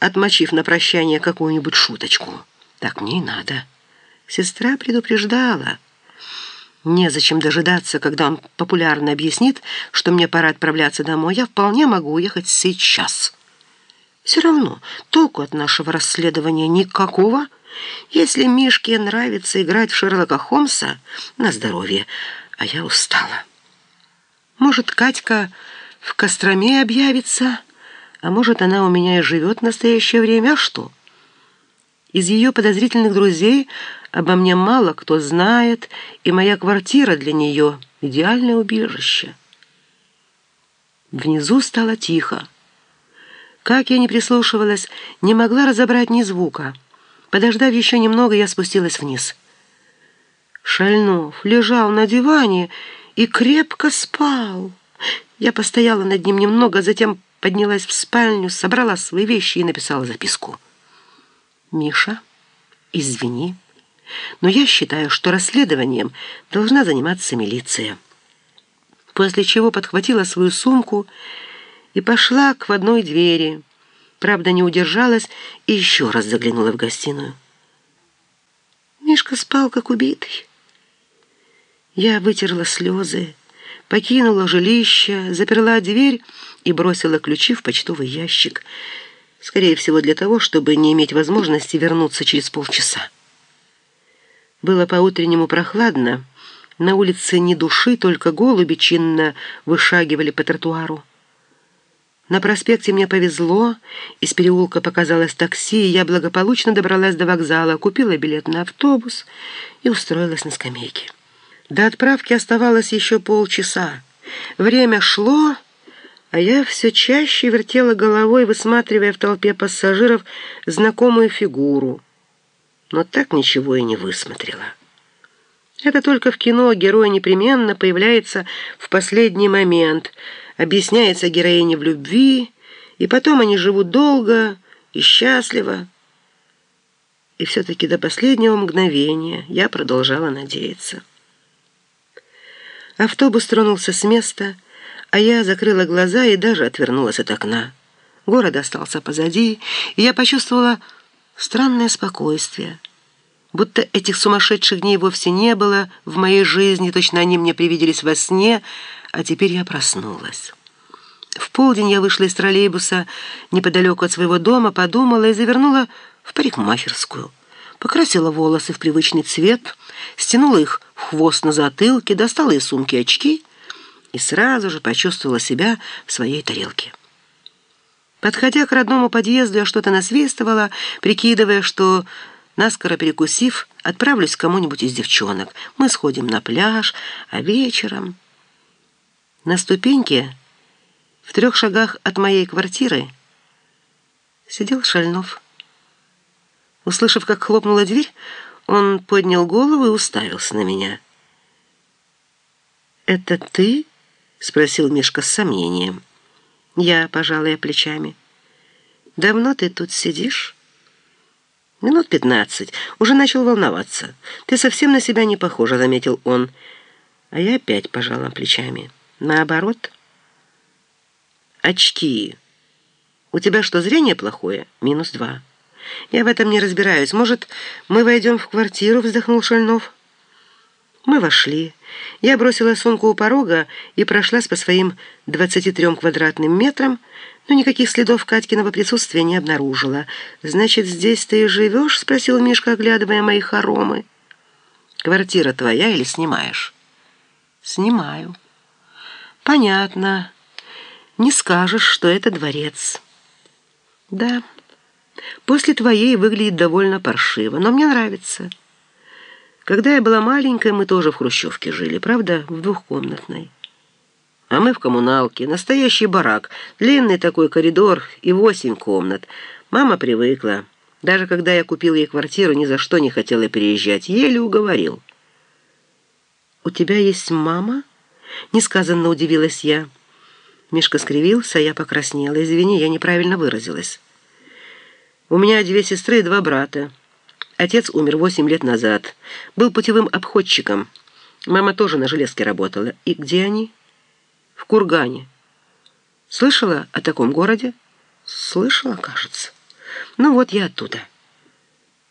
отмочив на прощание какую-нибудь шуточку. Так мне и надо. Сестра предупреждала. Незачем дожидаться, когда он популярно объяснит, что мне пора отправляться домой. Я вполне могу уехать сейчас. Все равно толку от нашего расследования никакого. Если Мишке нравится играть в Шерлока Холмса, на здоровье, а я устала. Может, Катька в Костроме объявится, а может, она у меня и живет в настоящее время, а что? Из ее подозрительных друзей обо мне мало кто знает, и моя квартира для нее — идеальное убежище. Внизу стало тихо. Как я не прислушивалась, не могла разобрать ни звука. Подождав еще немного, я спустилась вниз. Шальнов лежал на диване и крепко спал. Я постояла над ним немного, затем поднялась в спальню, собрала свои вещи и написала записку. «Миша, извини, но я считаю, что расследованием должна заниматься милиция». После чего подхватила свою сумку и пошла к входной двери. Правда, не удержалась и еще раз заглянула в гостиную. Мишка спал, как убитый. Я вытерла слезы, покинула жилище, заперла дверь и бросила ключи в почтовый ящик. Скорее всего, для того, чтобы не иметь возможности вернуться через полчаса. Было по-утреннему прохладно. На улице ни души, только голуби чинно вышагивали по тротуару. На проспекте мне повезло, из переулка показалось такси, и я благополучно добралась до вокзала, купила билет на автобус и устроилась на скамейке. До отправки оставалось еще полчаса. Время шло, а я все чаще вертела головой, высматривая в толпе пассажиров знакомую фигуру. Но так ничего и не высмотрела. Это только в кино герой непременно появляется в последний момент, объясняется героине в любви, и потом они живут долго и счастливо. И все-таки до последнего мгновения я продолжала надеяться. Автобус тронулся с места, а я закрыла глаза и даже отвернулась от окна. Город остался позади, и я почувствовала странное спокойствие. Будто этих сумасшедших дней вовсе не было в моей жизни, точно они мне привиделись во сне, а теперь я проснулась. В полдень я вышла из троллейбуса неподалеку от своего дома, подумала и завернула в парикмахерскую покрасила волосы в привычный цвет, стянула их хвост на затылке, достала из сумки очки и сразу же почувствовала себя в своей тарелке. Подходя к родному подъезду, я что-то насвистывала, прикидывая, что, наскоро перекусив, отправлюсь к кому-нибудь из девчонок. Мы сходим на пляж, а вечером... На ступеньке, в трех шагах от моей квартиры, сидел Шальнов. Услышав, как хлопнула дверь, он поднял голову и уставился на меня. «Это ты?» — спросил Мишка с сомнением. Я пожала плечами. «Давно ты тут сидишь?» «Минут пятнадцать. Уже начал волноваться. Ты совсем на себя не похожа», — заметил он. А я опять пожала плечами. «Наоборот?» «Очки. У тебя что, зрение плохое?» «Минус два». «Я в этом не разбираюсь. Может, мы войдем в квартиру?» — вздохнул Шальнов. Мы вошли. Я бросила сумку у порога и прошлась по своим 23 квадратным метрам, но никаких следов Катькиного присутствия не обнаружила. «Значит, здесь ты и живешь?» — спросил Мишка, оглядывая мои хоромы. «Квартира твоя или снимаешь?» «Снимаю». «Понятно. Не скажешь, что это дворец». «Да». После твоей выглядит довольно паршиво, но мне нравится. Когда я была маленькая, мы тоже в хрущевке жили, правда, в двухкомнатной. А мы в коммуналке, настоящий барак, длинный такой коридор и восемь комнат. Мама привыкла. Даже когда я купил ей квартиру, ни за что не хотела переезжать, еле уговорил. «У тебя есть мама?» — несказанно удивилась я. Мишка скривился, а я покраснела. «Извини, я неправильно выразилась». У меня две сестры и два брата. Отец умер восемь лет назад. Был путевым обходчиком. Мама тоже на железке работала. И где они? В Кургане. Слышала о таком городе? Слышала, кажется. Ну вот я оттуда.